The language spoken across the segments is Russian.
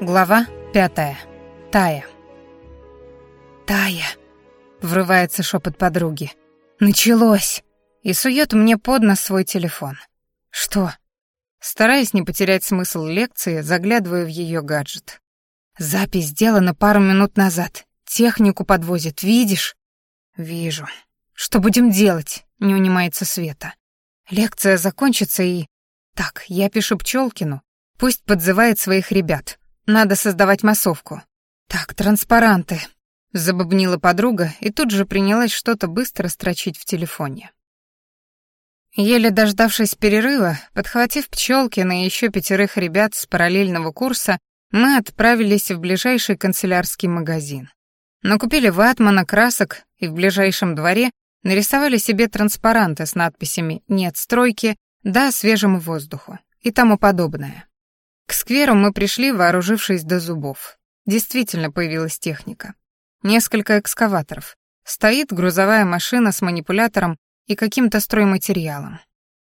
Глава пятая. Тая. «Тая!» — врывается шепот подруги. «Началось!» И сует мне под нос свой телефон. «Что?» Стараясь не потерять смысл лекции, заглядываю в ее гаджет. «Запись сделана пару минут назад. Технику подвозят, видишь?» «Вижу. Что будем делать?» — не унимается Света. «Лекция закончится и...» «Так, я пишу Пчелкину. Пусть подзывает своих ребят. Надо создавать массовку. Так, транспаранты. Забубнила подруга и тут же принялась что-то быстро строчить в телефоне. Еле дождавшись перерыва, подхватив Пчелкина и еще пятерых ребят с параллельного курса, мы отправились в ближайший канцелярский магазин. Накупили ватмана, красок и в ближайшем дворе нарисовали себе транспаранты с надписями «Нет стройки», «Да свежему воздуху» и тому подобное. К скверу мы пришли, вооружившись до зубов. Действительно появилась техника. Несколько экскаваторов. Стоит грузовая машина с манипулятором и каким-то стройматериалом.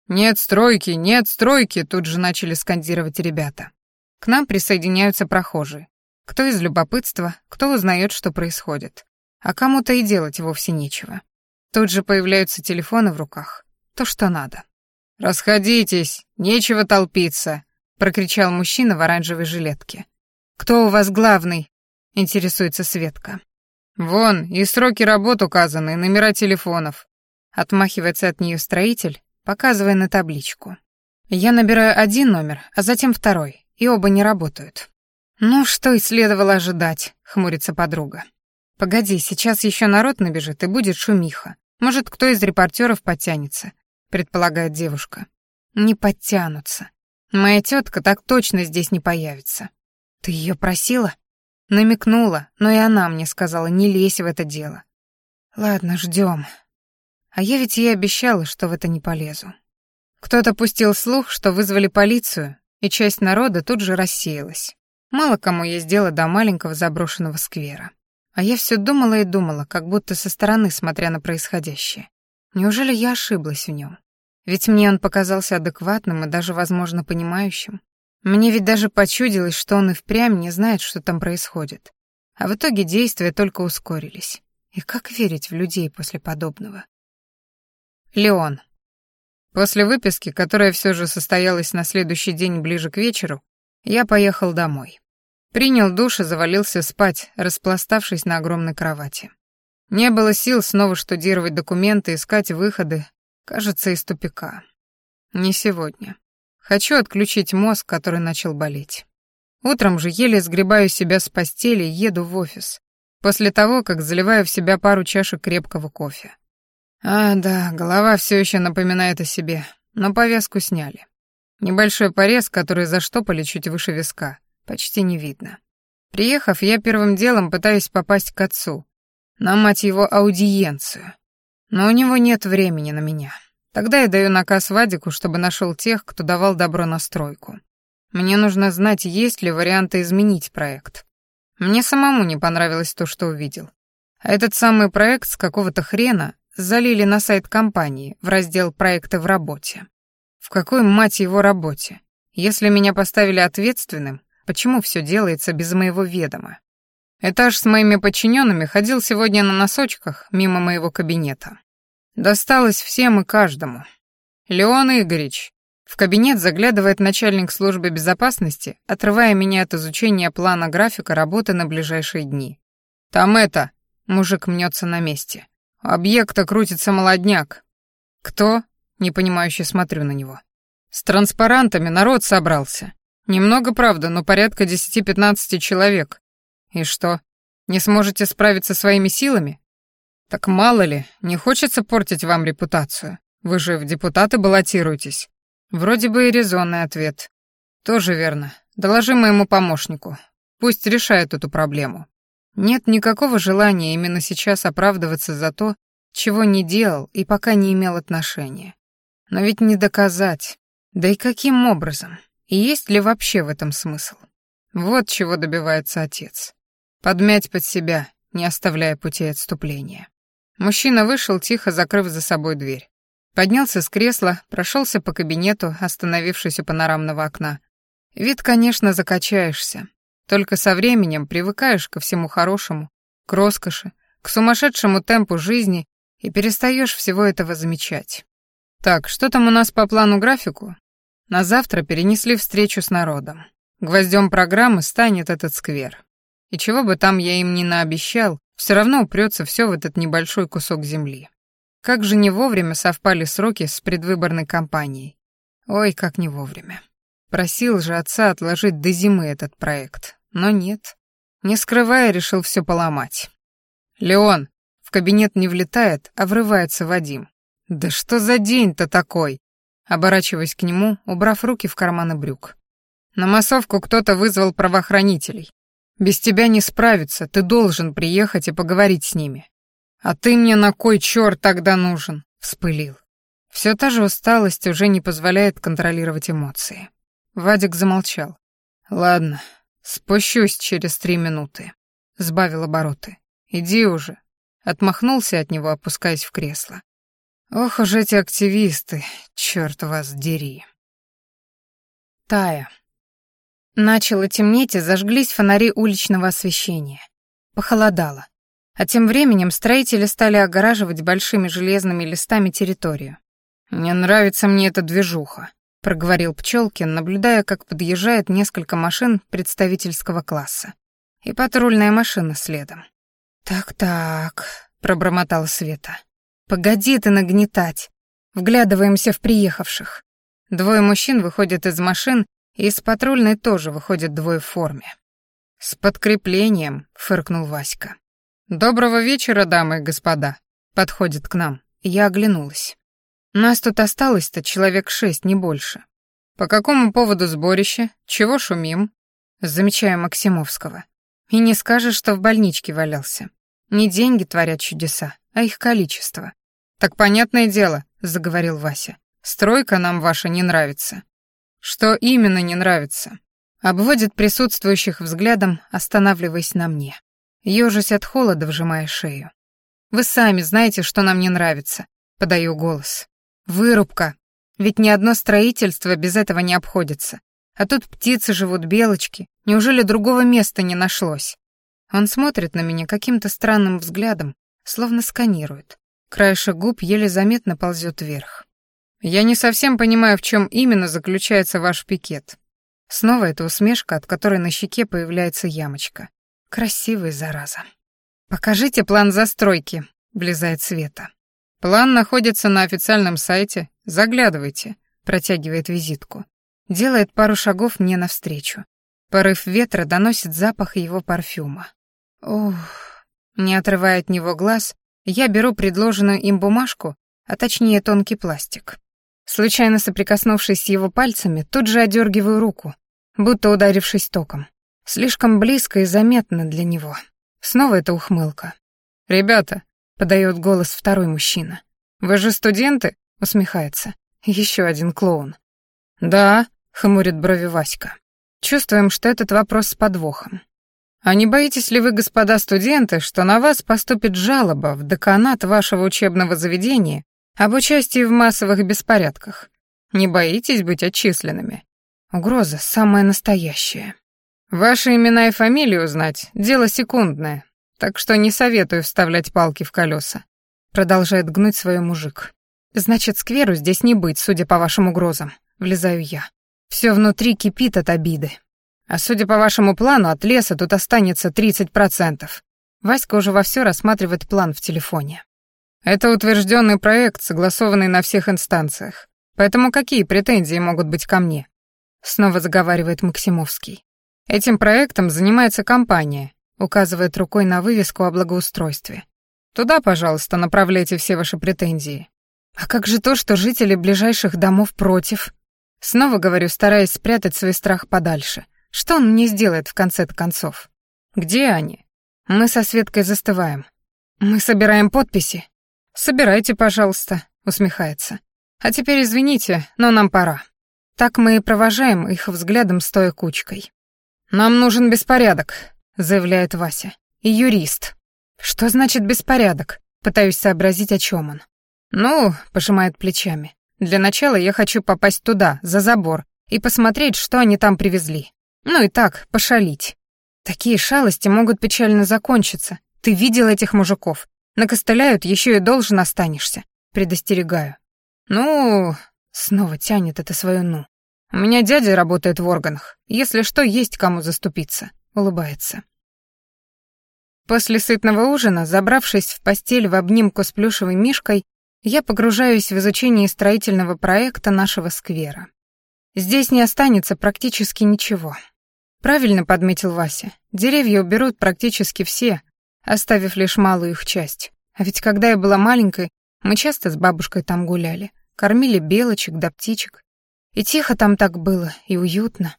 «Нет стройки, нет стройки!» тут же начали скандировать ребята. К нам присоединяются прохожие. Кто из любопытства, кто узнает, что происходит. А кому-то и делать вовсе нечего. Тут же появляются телефоны в руках. То, что надо. «Расходитесь, нечего толпиться», прокричал мужчина в оранжевой жилетке. Кто у вас главный? интересуется Светка. Вон, и сроки работ указаны, номера телефонов. Отмахивается от нее строитель, показывая на табличку. Я набираю один номер, а затем второй, и оба не работают. Ну, что и следовало ожидать, хмурится подруга. Погоди, сейчас еще народ набежит и будет шумиха. Может, кто из репортеров подтянется, предполагает девушка. Не подтянутся. Моя тетка так точно здесь не появится. Ты ее просила? Намекнула, но и она мне сказала, не лезь в это дело. Ладно, ждем. А я ведь ей обещала, что в это не полезу. Кто-то пустил слух, что вызвали полицию, и часть народа тут же рассеялась. Мало кому есть дело до маленького заброшенного сквера. А я все думала и думала, как будто со стороны, смотря на происходящее. Неужели я ошиблась в нем? Ведь мне он показался адекватным и даже, возможно, понимающим. Мне ведь даже почудилось, что он и впрямь не знает, что там происходит. А в итоге действия только ускорились. И как верить в людей после подобного? Леон. После выписки, которая все же состоялась на следующий день ближе к вечеру, я поехал домой. Принял душ и завалился спать, распластавшись на огромной кровати. Не было сил снова штудировать документы, искать выходы, Кажется, из тупика. Не сегодня. Хочу отключить мозг, который начал болеть. Утром же еле сгребаю себя с постели и еду в офис. После того, как заливаю в себя пару чашек крепкого кофе. А, да, голова все еще напоминает о себе, но повязку сняли. Небольшой порез, который заштопали чуть выше виска, почти не видно. Приехав, я первым делом пытаюсь попасть к отцу, на, мать его, аудиенцию. Но у него нет времени на меня. Тогда я даю наказ Вадику, чтобы нашел тех, кто давал добро на стройку. Мне нужно знать, есть ли варианты изменить проект. Мне самому не понравилось то, что увидел. А этот самый проект с какого-то хрена залили на сайт компании в раздел «Проекты в работе». В какой, мать его, работе? Если меня поставили ответственным, почему все делается без моего ведома? Этаж с моими подчиненными ходил сегодня на носочках мимо моего кабинета. Досталось всем и каждому. Леон Игоревич. В кабинет заглядывает начальник службы безопасности, отрывая меня от изучения плана графика работы на ближайшие дни. Там это, мужик мнется на месте. объекта крутится молодняк. Кто? Непонимающе смотрю на него. С транспарантами народ собрался. Немного, правда, но порядка 10-15 человек. И что, не сможете справиться своими силами? Так мало ли, не хочется портить вам репутацию. Вы же в депутаты баллотируетесь. Вроде бы и резонный ответ. Тоже верно. Доложи моему помощнику. Пусть решает эту проблему. Нет никакого желания именно сейчас оправдываться за то, чего не делал и пока не имел отношения. Но ведь не доказать. Да и каким образом? И есть ли вообще в этом смысл? Вот чего добивается отец подмять под себя, не оставляя пути отступления. Мужчина вышел, тихо закрыв за собой дверь. Поднялся с кресла, прошелся по кабинету, остановившись у панорамного окна. Вид, конечно, закачаешься. Только со временем привыкаешь ко всему хорошему, к роскоши, к сумасшедшему темпу жизни и перестаешь всего этого замечать. Так, что там у нас по плану-графику? На завтра перенесли встречу с народом. Гвоздем программы станет этот сквер. И чего бы там я им ни наобещал, все равно упрется все в этот небольшой кусок земли. Как же не вовремя совпали сроки с предвыборной кампанией. Ой, как не вовремя. Просил же отца отложить до зимы этот проект. Но нет. Не скрывая, решил все поломать. «Леон!» В кабинет не влетает, а врывается Вадим. «Да что за день-то такой?» Оборачиваясь к нему, убрав руки в карманы брюк. «На массовку кто-то вызвал правоохранителей. Без тебя не справиться, ты должен приехать и поговорить с ними. А ты мне на кой черт тогда нужен?» Вспылил. Все та же усталость уже не позволяет контролировать эмоции. Вадик замолчал. «Ладно, спущусь через три минуты», — сбавил обороты. «Иди уже». Отмахнулся от него, опускаясь в кресло. «Ох уж эти активисты, черт вас дери». Тая. Начало темнеть, и зажглись фонари уличного освещения. Похолодало. А тем временем строители стали огораживать большими железными листами территорию. «Не нравится мне эта движуха», — проговорил Пчелкин, наблюдая, как подъезжает несколько машин представительского класса. И патрульная машина следом. «Так-так», — пробормотала Света. «Погоди ты нагнетать!» Вглядываемся в приехавших. Двое мужчин выходят из машин, из патрульной тоже выходят двое в форме. «С подкреплением», — фыркнул Васька. «Доброго вечера, дамы и господа», — подходит к нам. Я оглянулась. Нас тут осталось-то человек шесть, не больше. По какому поводу сборище? Чего шумим? Замечаю Максимовского. И не скажешь, что в больничке валялся. Не деньги творят чудеса, а их количество. Так понятное дело, заговорил Вася. Стройка нам ваша не нравится. Что именно не нравится? Обводит присутствующих взглядом, останавливаясь на мне. Ёжись от холода, вжимая шею. Вы сами знаете, что нам не нравится, подаю голос. Вырубка. Ведь ни одно строительство без этого не обходится. А тут птицы живут, белочки. Неужели другого места не нашлось? Он смотрит на меня каким-то странным взглядом, словно сканирует. Краешек губ еле заметно ползет вверх. Я не совсем понимаю, в чем именно заключается ваш пикет. Снова эта усмешка, от которой на щеке появляется ямочка. Красивый, зараза. «Покажите план застройки», — влезает Света. «План находится на официальном сайте. Заглядывайте», — протягивает визитку. Делает пару шагов мне навстречу. Порыв ветра доносит запах его парфюма. Ух, не отрывая от него глаз, я беру предложенную им бумажку, а точнее тонкий пластик. Случайно соприкоснувшись с его пальцами, тут же одергиваю руку, будто ударившись током. Слишком близко и заметно для него. Снова эта ухмылка. «Ребята, подает голос второй мужчина. «Вы же студенты?» — усмехается. Еще один клоун. «Да», — хмурит брови Васька. Чувствуем, что этот вопрос с подвохом. «А не боитесь ли вы, господа студенты, что на вас поступит жалоба в деканат вашего учебного заведения об участии в массовых беспорядках? Не боитесь быть отчисленными?» Угроза самая настоящая. Ваши имена и фамилии узнать — дело секундное, так что не советую вставлять палки в колеса. Продолжает гнуть свой мужик. Значит, скверу здесь не быть, судя по вашим угрозам. Влезаю я. Все внутри кипит от обиды. А судя по вашему плану, от леса тут останется 30%. Васька уже вовсю рассматривает план в телефоне. Это утвержденный проект, согласованный на всех инстанциях. Поэтому какие претензии могут быть ко мне? Снова заговаривает Максимовский. Этим проектом занимается компания, указывает рукой на вывеску о благоустройстве. Туда, пожалуйста, направляйте все ваши претензии. А как же то, что жители ближайших домов против? Снова говорю, стараясь спрятать свой страх подальше. Что он мне сделает в конце-то концов? Где они? Мы со Светкой застываем. Мы собираем подписи. Собирайте, пожалуйста, усмехается. А теперь извините, но нам пора. Так мы и провожаем их взглядом, стоя кучкой. Нам нужен беспорядок, заявляет Вася. И юрист. Что значит беспорядок? Пытаюсь сообразить, о чем он. Ну, пожимает плечами. Для начала я хочу попасть туда, за забор, и посмотреть, что они там привезли. Ну и так, пошалить. Такие шалости могут печально закончиться. Ты видел этих мужиков? Накостыляют, еще и должен останешься. Предостерегаю. Ну, снова тянет это свое «ну». У меня дядя работает в органах. Если что, есть кому заступиться. Улыбается. После сытного ужина, забравшись в постель в обнимку с плюшевой мишкой, я погружаюсь в изучение строительного проекта нашего сквера. Здесь не останется практически ничего. Правильно подметил Вася. Деревья уберут практически все, оставив лишь малую их часть. А ведь когда я была маленькой, мы часто с бабушкой там гуляли, кормили белочек да птичек. И тихо там так было, и уютно.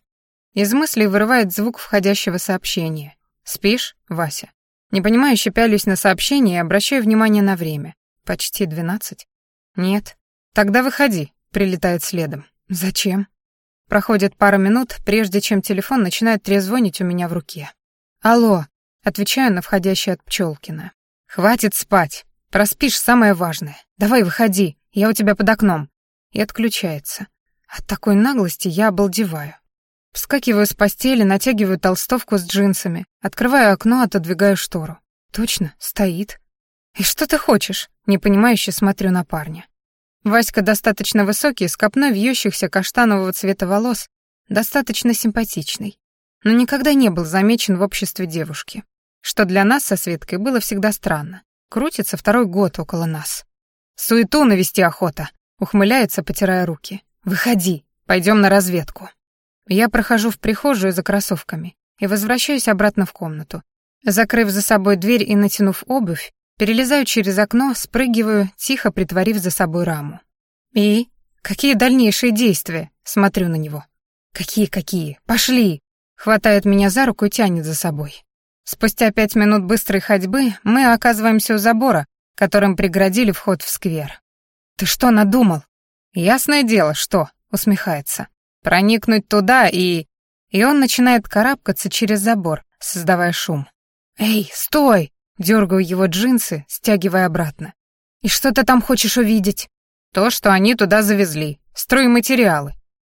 Из мыслей вырывает звук входящего сообщения. «Спишь, Вася?» Непонимающе пялюсь на сообщение и обращаю внимание на время. Почти двенадцать. «Нет». «Тогда выходи», — прилетает следом. «Зачем?» Проходит пара минут, прежде чем телефон начинает трезвонить у меня в руке. «Алло», — отвечаю на входящий от Пчелкина. «Хватит спать. Проспишь самое важное. Давай выходи, я у тебя под окном». И отключается. От такой наглости я обалдеваю. Вскакиваю с постели, натягиваю толстовку с джинсами, открываю окно, отодвигаю штору. Точно, стоит. «И что ты хочешь?» — непонимающе смотрю на парня. Васька достаточно высокий, с копной вьющихся каштанового цвета волос, достаточно симпатичный, но никогда не был замечен в обществе девушки, что для нас со Светкой было всегда странно. Крутится второй год около нас. «Суету навести охота», — ухмыляется, потирая руки. «Выходи, пойдем на разведку». Я прохожу в прихожую за кроссовками и возвращаюсь обратно в комнату. Закрыв за собой дверь и натянув обувь, Перелезаю через окно, спрыгиваю, тихо притворив за собой раму. «И? Какие дальнейшие действия?» Смотрю на него. «Какие-какие? Пошли!» Хватает меня за руку и тянет за собой. Спустя пять минут быстрой ходьбы мы оказываемся у забора, которым преградили вход в сквер. «Ты что надумал?» «Ясное дело, что?» — усмехается. «Проникнуть туда и...» И он начинает карабкаться через забор, создавая шум. «Эй, стой!» Дергаю его джинсы, стягивая обратно. «И что ты там хочешь увидеть?» «То, что они туда завезли. Стройматериалы.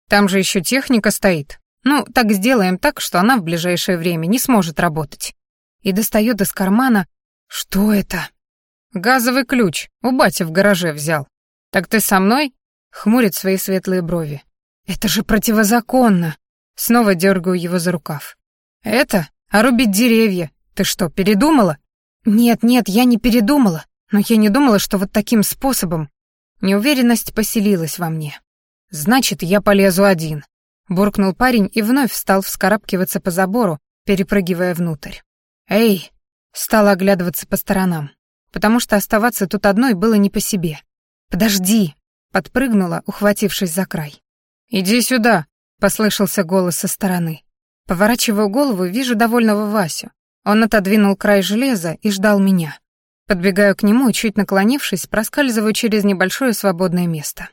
Там же еще техника стоит. Ну, так сделаем так, что она в ближайшее время не сможет работать». И достает из кармана... «Что это?» «Газовый ключ. У бати в гараже взял. Так ты со мной?» Хмурит свои светлые брови. «Это же противозаконно!» Снова дергаю его за рукав. «Это? А рубить деревья? Ты что, передумала?» «Нет, нет, я не передумала, но я не думала, что вот таким способом...» Неуверенность поселилась во мне. «Значит, я полезу один», — буркнул парень и вновь стал вскарабкиваться по забору, перепрыгивая внутрь. «Эй!» — стала оглядываться по сторонам, потому что оставаться тут одной было не по себе. «Подожди!» — подпрыгнула, ухватившись за край. «Иди сюда!» — послышался голос со стороны. Поворачиваю голову, вижу довольного Васю, он отодвинул край железа и ждал меня. Подбегаю к нему чуть наклонившись, проскальзываю через небольшое свободное место.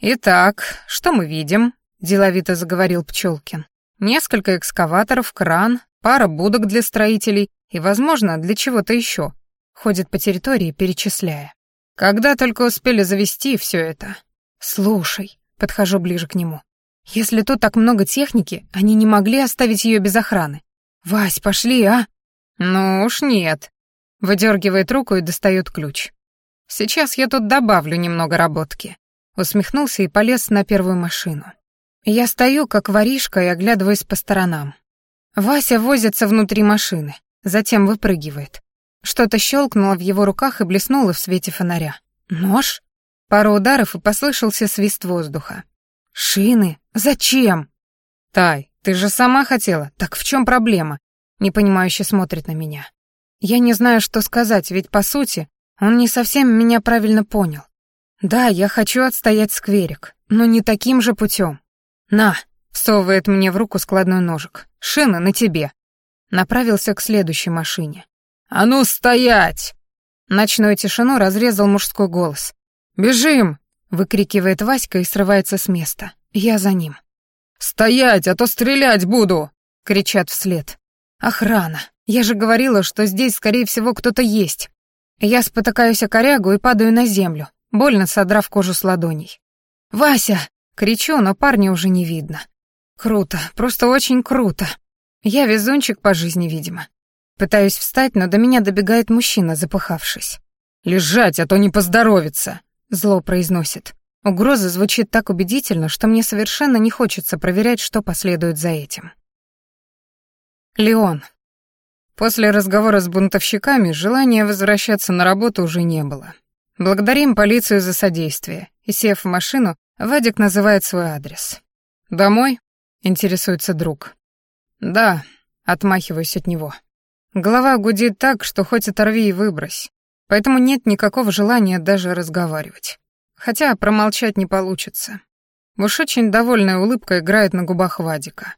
«Итак, что мы видим?» — деловито заговорил Пчелкин. «Несколько экскаваторов, кран, пара будок для строителей и, возможно, для чего-то еще. Ходит по территории, перечисляя. Когда только успели завести все это. Слушай, подхожу ближе к нему. Если тут так много техники, они не могли оставить ее без охраны. Вась, пошли, а? «Ну уж нет», — выдергивает руку и достает ключ. «Сейчас я тут добавлю немного работки», — усмехнулся и полез на первую машину. Я стою, как воришка, и оглядываюсь по сторонам. Вася возится внутри машины, затем выпрыгивает. Что-то щелкнуло в его руках и блеснуло в свете фонаря. «Нож?» Пару ударов, и послышался свист воздуха. «Шины? Зачем?» «Тай, ты же сама хотела, так в чем проблема?» непонимающе смотрит на меня. Я не знаю, что сказать, ведь, по сути, он не совсем меня правильно понял. Да, я хочу отстоять скверик, но не таким же путем. На, всовывает мне в руку складной ножик. Шина на тебе. Направился к следующей машине. «А ну, стоять!» Ночную тишину разрезал мужской голос. «Бежим!» — выкрикивает Васька и срывается с места. Я за ним. «Стоять, а то стрелять буду!» — кричат вслед. Охрана. Я же говорила, что здесь, скорее всего, кто-то есть. Я спотыкаюсь о корягу и падаю на землю, больно содрав кожу с ладоней. «Вася!» — кричу, но парня уже не видно. Круто, просто очень круто. Я везунчик по жизни, видимо. Пытаюсь встать, но до меня добегает мужчина, запыхавшись. «Лежать, а то не поздоровится!» — зло произносит. Угроза звучит так убедительно, что мне совершенно не хочется проверять, что последует за этим. Леон. После разговора с бунтовщиками желания возвращаться на работу уже не было. Благодарим полицию за содействие, и, сев в машину, Вадик называет свой адрес. «Домой?» — интересуется друг. «Да», — отмахиваюсь от него. Голова гудит так, что хоть оторви и выбрось, поэтому нет никакого желания даже разговаривать. Хотя промолчать не получится. Уж очень довольная улыбка играет на губах Вадика.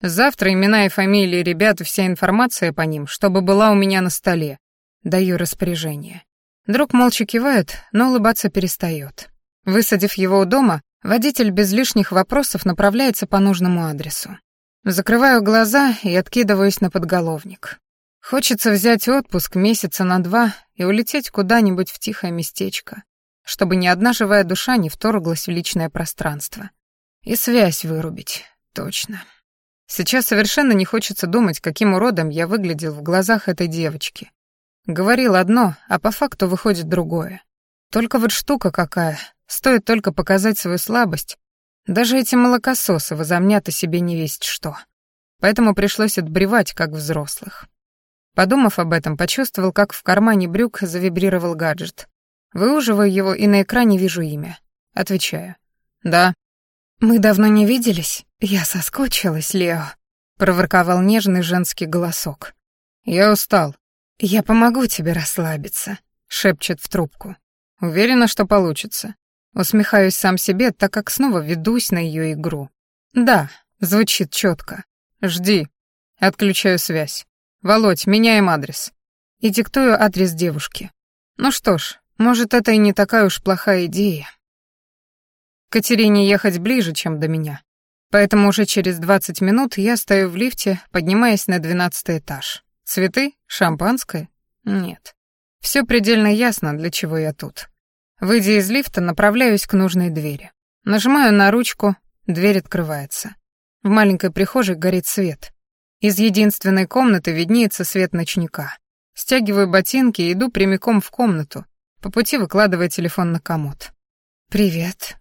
Завтра имена и фамилии ребят вся информация по ним, чтобы была у меня на столе. Даю распоряжение. Друг молча кивает, но улыбаться перестает. Высадив его у дома, водитель без лишних вопросов направляется по нужному адресу. Закрываю глаза и откидываюсь на подголовник. Хочется взять отпуск месяца на два и улететь куда-нибудь в тихое местечко, чтобы ни одна живая душа не вторглась в личное пространство. И связь вырубить, точно. Сейчас совершенно не хочется думать, каким уродом я выглядел в глазах этой девочки. Говорил одно, а по факту выходит другое. Только вот штука какая, стоит только показать свою слабость, даже эти молокососы возомнят о себе не весть что. Поэтому пришлось отбревать, как взрослых. Подумав об этом, почувствовал, как в кармане брюк завибрировал гаджет. Выуживаю его и на экране вижу имя. Отвечаю. «Да». «Мы давно не виделись? Я соскучилась, Лео», — проворковал нежный женский голосок. «Я устал. «Я помогу тебе расслабиться», — шепчет в трубку. «Уверена, что получится». Усмехаюсь сам себе, так как снова ведусь на ее игру. «Да», — звучит четко. «Жди». Отключаю связь. «Володь, меняем адрес». И диктую адрес девушки. Ну что ж, может, это и не такая уж плохая идея. Катерине ехать ближе, чем до меня. Поэтому уже через 20 минут я стою в лифте, поднимаясь на двенадцатый этаж. Цветы? Шампанское? Нет. Все предельно ясно, для чего я тут. Выйдя из лифта, направляюсь к нужной двери. Нажимаю на ручку, дверь открывается. В маленькой прихожей горит свет. Из единственной комнаты виднеется свет ночника. Стягиваю ботинки и иду прямиком в комнату, по пути выкладывая телефон на комод. «Привет».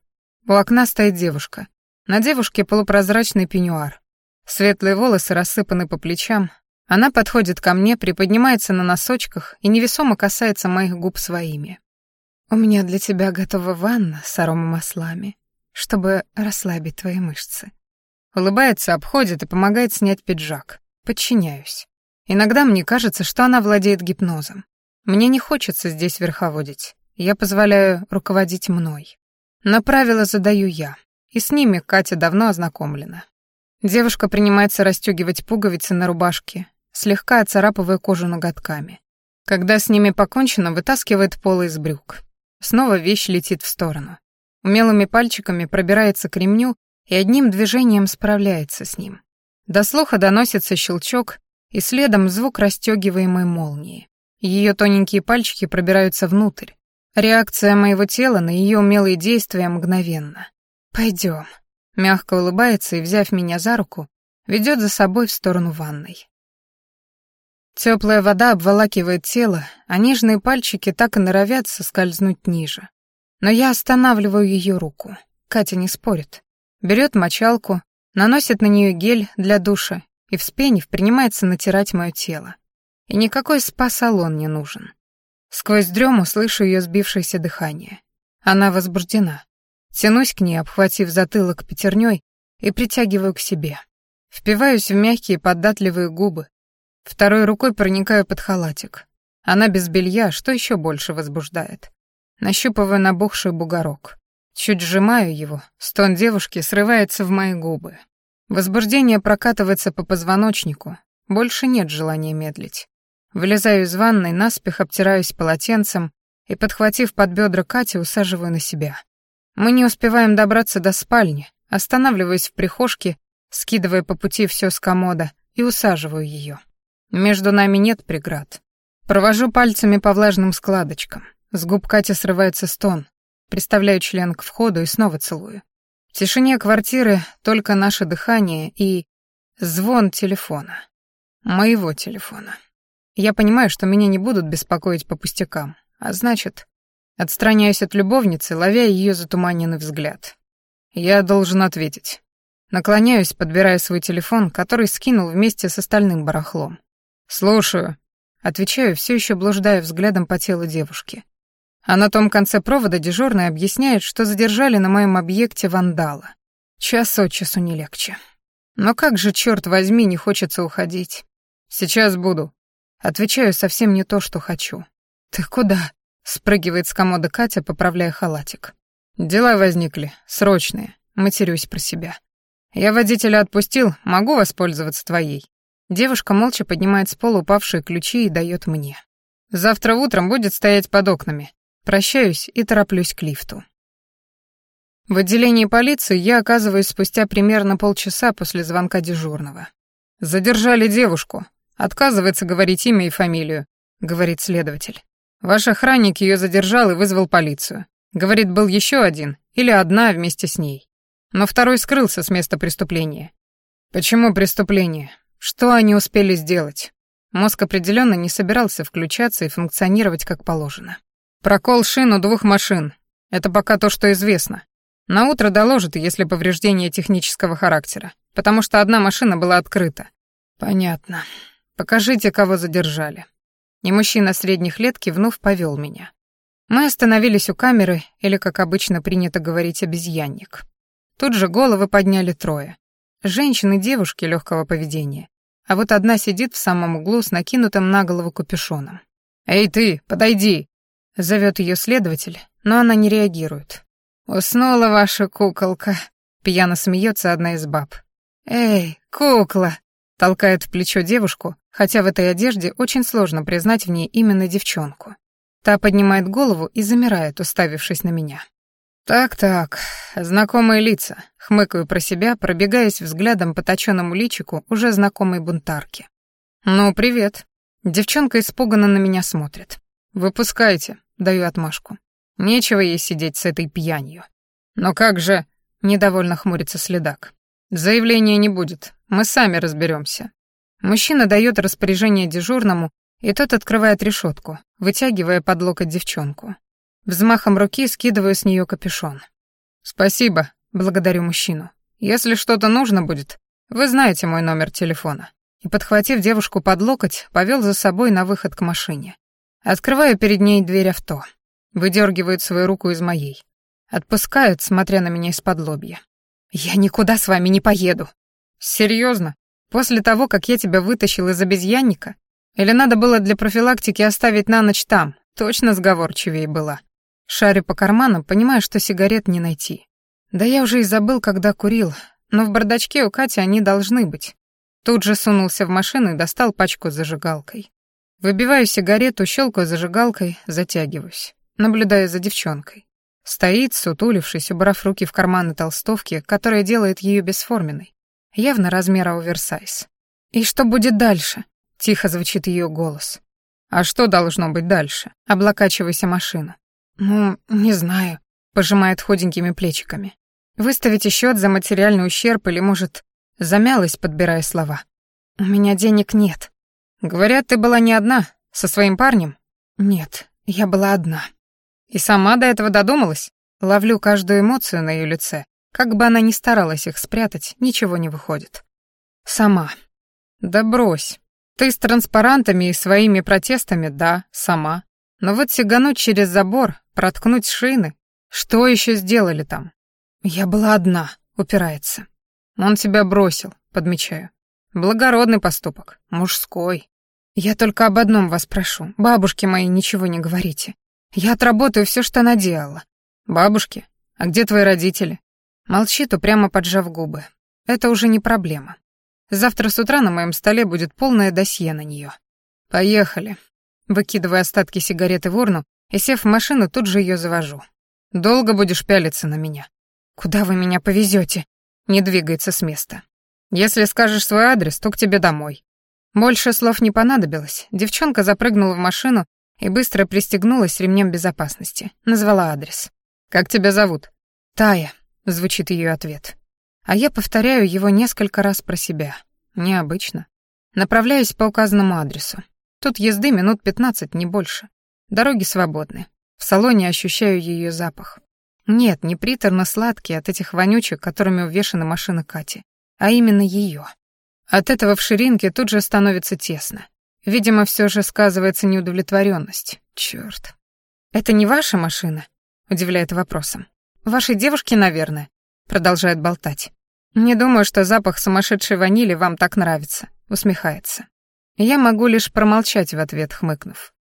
У окна стоит девушка. На девушке полупрозрачный пеньюар. Светлые волосы рассыпаны по плечам, она подходит ко мне, приподнимается на носочках и невесомо касается моих губ своими. «У меня для тебя готова ванна с аромамаслами, чтобы расслабить твои мышцы». Улыбается, обходит и помогает снять пиджак. Подчиняюсь. Иногда мне кажется, что она владеет гипнозом. Мне не хочется здесь верховодить. Я позволяю руководить мной. Но правила задаю я, и с ними Катя давно ознакомлена. Девушка принимается расстегивать пуговицы на рубашке, слегка оцарапывая кожу ноготками. Когда с ними покончено, вытаскивает полы из брюк. Снова вещь летит в сторону. Умелыми пальчиками пробирается к ремню и одним движением справляется с ним. До слуха доносится щелчок и следом звук расстегиваемой молнии. Ее тоненькие пальчики пробираются внутрь. Реакция моего тела на ее умелые действия мгновенна. Пойдем. Мягко улыбается и, взяв меня за руку, ведет за собой в сторону ванной. Теплая вода обволакивает тело, а нежные пальчики так и норовят соскользнуть ниже. Но я останавливаю ее руку. Катя не спорит. Берет мочалку, наносит на нее гель для душа и, вспенив, принимается натирать мое тело. И никакой спа-салон не нужен. Сквозь дрему слышу ее сбившееся дыхание. Она возбуждена. Тянусь к ней, обхватив затылок пятерней и притягиваю к себе. Впиваюсь в мягкие податливые губы, Второй рукой проникаю под халатик. Она без белья, что еще больше возбуждает. Нащупываю набухший бугорок. Чуть сжимаю его, стон девушки срывается в мои губы. Возбуждение прокатывается по позвоночнику. Больше нет желания медлить. Вылезаю из ванной, наспех обтираюсь полотенцем и, подхватив под бедра Кати, усаживаю на себя. Мы не успеваем добраться до спальни, останавливаюсь в прихожке, скидывая по пути все с комода и усаживаю ее. Между нами нет преград. Провожу пальцами по влажным складочкам. С губ Кати срывается стон. Приставляю член к входу и снова целую. В тишине квартиры только наше дыхание и звон телефона. Моего телефона. Я понимаю, что меня не будут беспокоить по пустякам, а значит, отстраняюсь от любовницы, ловя ее затуманенный взгляд. Я должен ответить. Наклоняюсь, подбирая свой телефон, который скинул вместе с остальным барахлом. «Слушаю», — отвечаю, все еще блуждая взглядом по телу девушки. А на том конце провода дежурный объясняет, что задержали на моем объекте вандала. Час от часу не легче. Но как же, черт возьми, не хочется уходить. Сейчас буду. Отвечаю совсем не то, что хочу. Ты куда? Спрыгивает с комода Катя, поправляя халатик. Дела возникли, срочные. Матерюсь про себя. Я водителя отпустил, могу воспользоваться твоей. Девушка молча поднимает с пола упавшие ключи и дает мне. Завтра утром будет стоять под окнами. Прощаюсь и тороплюсь к лифту. В отделении полиции я оказываюсь спустя примерно полчаса после звонка дежурного. «Задержали девушку. Отказывается говорить имя и фамилию», — говорит следователь. «Ваш охранник ее задержал и вызвал полицию. Говорит, был еще один или одна вместе с ней но второй скрылся с места преступления. Почему преступление? Что они успели сделать? Мозг определенно не собирался включаться и функционировать как положено. Прокол шин у двух машин. Это пока то, что известно. На утро доложат, если повреждение технического характера, потому что одна машина была открыта. Понятно. Покажите, кого задержали. И мужчина средних лет кивнув повел меня. Мы остановились у камеры, или, как обычно принято говорить, обезьянник. Тут же головы подняли трое. Женщины девушки легкого поведения. А вот одна сидит в самом углу с накинутым на голову капюшоном. «Эй ты, подойди!» — зовет ее следователь, но она не реагирует. «Уснула ваша куколка», — пьяно смеется одна из баб. «Эй, кукла!» — толкает в плечо девушку, хотя в этой одежде очень сложно признать в ней именно девчонку. Та поднимает голову и замирает, уставившись на меня. «Так-так, знакомые лица», — хмыкаю про себя, пробегаясь взглядом по точенному личику уже знакомой бунтарки. «Ну, привет». Девчонка испуганно на меня смотрит. «Выпускайте», — даю отмашку. «Нечего ей сидеть с этой пьянью». «Но как же...» — недовольно хмурится следак. «Заявления не будет, мы сами разберемся. Мужчина дает распоряжение дежурному, и тот открывает решетку, вытягивая под локоть девчонку. Взмахом руки скидываю с нее капюшон. «Спасибо», — благодарю мужчину. «Если что-то нужно будет, вы знаете мой номер телефона». И, подхватив девушку под локоть, повел за собой на выход к машине. Открываю перед ней дверь авто. Выдергивают свою руку из моей. Отпускают, смотря на меня из-под лобья. «Я никуда с вами не поеду». «Серьезно? После того, как я тебя вытащил из обезьянника? Или надо было для профилактики оставить на ночь там? Точно сговорчивее была». Шарю по карманам, понимая, что сигарет не найти. Да я уже и забыл, когда курил, но в бардачке у Кати они должны быть. Тут же сунулся в машину и достал пачку с зажигалкой. Выбиваю сигарету, щелкаю зажигалкой, затягиваюсь. Наблюдаю за девчонкой. Стоит, сутулившись, убрав руки в карманы толстовки, которая делает ее бесформенной. Явно размера оверсайз. «И что будет дальше?» — тихо звучит ее голос. «А что должно быть дальше?» — облокачивайся машина. «Ну, не знаю», — пожимает худенькими плечиками. «Выставите счет за материальный ущерб или, может, замялась, подбирая слова. У меня денег нет». «Говорят, ты была не одна, со своим парнем?» «Нет, я была одна». «И сама до этого додумалась?» Ловлю каждую эмоцию на ее лице. Как бы она ни старалась их спрятать, ничего не выходит. «Сама». «Да брось. Ты с транспарантами и своими протестами, да, сама. Но вот сигануть через забор, проткнуть шины, что еще сделали там? Я была одна, упирается. Он тебя бросил, подмечаю. Благородный поступок, мужской. Я только об одном вас прошу, бабушке моей ничего не говорите. Я отработаю все, что она делала. Бабушки? А где твои родители? Молчит, упрямо поджав губы. Это уже не проблема. Завтра с утра на моем столе будет полное досье на нее. Поехали. Выкидывая остатки сигареты в урну и, сев в машину, тут же ее завожу. «Долго будешь пялиться на меня?» «Куда вы меня повезете? Не двигается с места. «Если скажешь свой адрес, то к тебе домой». Больше слов не понадобилось. Девчонка запрыгнула в машину и быстро пристегнулась ремнем безопасности. Назвала адрес. «Как тебя зовут?» «Тая», — звучит ее ответ. А я повторяю его несколько раз про себя. Необычно. Направляюсь по указанному адресу. Тут езды минут пятнадцать, не больше. Дороги свободны. В салоне ощущаю ее запах. Нет, не приторно-сладкий от этих вонючек, которыми увешаны машины Кати, а именно ее. От этого в ширинке тут же становится тесно. Видимо, все же сказывается неудовлетворенность. Черт. «Это не ваша машина?» — удивляет вопросом. «Вашей девушки, наверное», — продолжает болтать. «Не думаю, что запах сумасшедшей ванили вам так нравится», — усмехается. Я могу лишь промолчать в ответ, хмыкнув.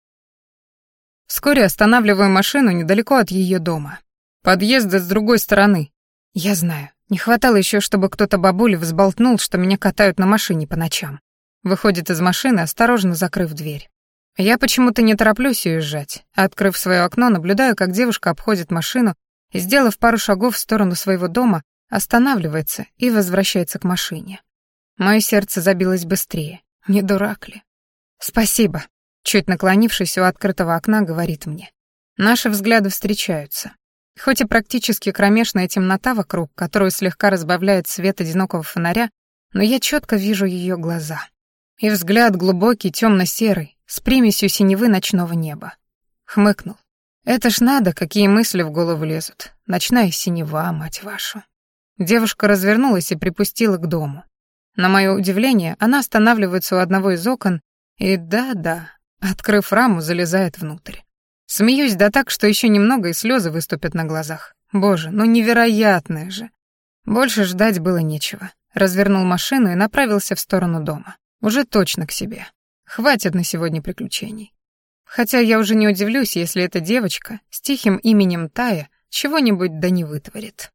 Вскоре останавливаю машину недалеко от ее дома. Подъезды с другой стороны. Я знаю. Не хватало еще, чтобы кто-то бабуле взболтнул, что меня катают на машине по ночам. Выходит из машины, осторожно закрыв дверь. Я почему-то не тороплюсь уезжать, а, открыв свое окно, наблюдаю, как девушка обходит машину и, сделав пару шагов в сторону своего дома, останавливается и возвращается к машине. Мое сердце забилось быстрее. Не дурак ли? Спасибо. Чуть наклонившись у открытого окна, говорит мне. Наши взгляды встречаются. Хоть и практически кромешная темнота вокруг, которую слегка разбавляет свет одинокого фонаря, но я четко вижу ее глаза. И взгляд глубокий, темно-серый, с примесью синевы ночного неба. Хмыкнул. Это ж надо, какие мысли в голову лезут. Ночная синева, мать вашу. Девушка развернулась и припустила к дому. На мое удивление, она останавливается у одного из окон и, да-да, открыв раму, залезает внутрь. Смеюсь да так, что еще немного и слезы выступят на глазах. Боже, ну невероятное же. Больше ждать было нечего. Развернул машину и направился в сторону дома. Уже точно к себе. Хватит на сегодня приключений. Хотя я уже не удивлюсь, если эта девочка с тихим именем Тая чего-нибудь да не вытворит.